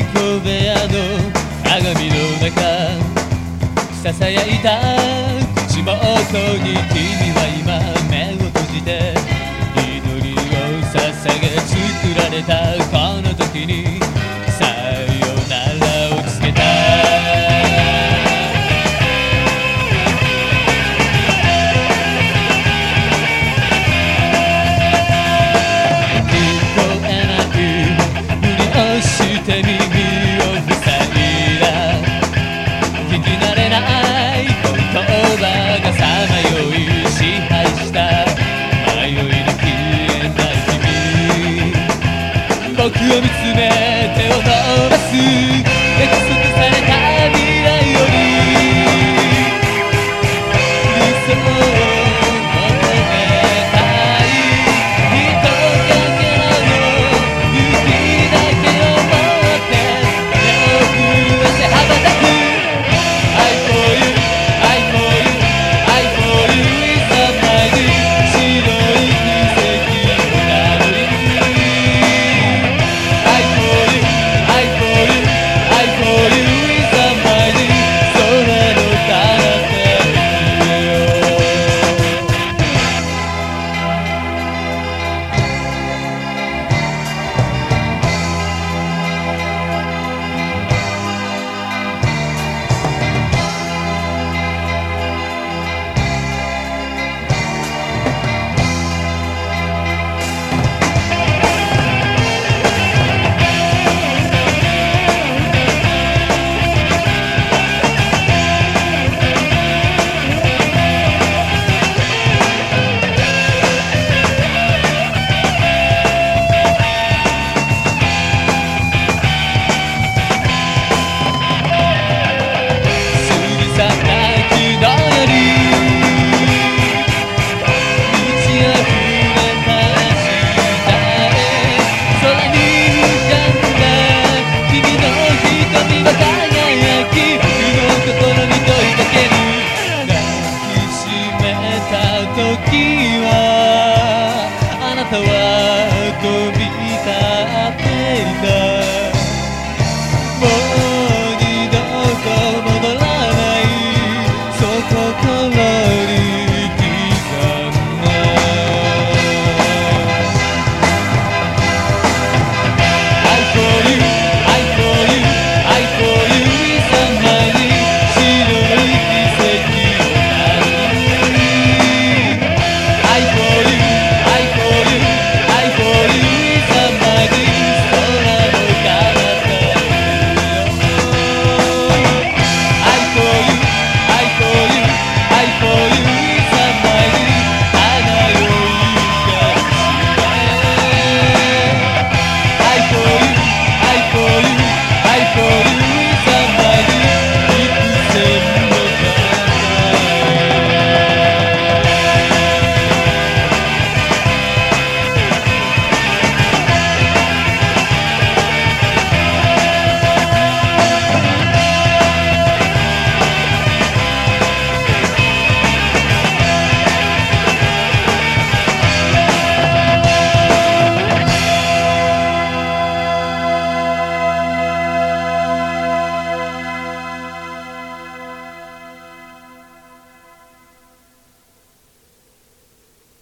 小部屋の鏡の中。ささやいた口元に君は今を見つめ。the world.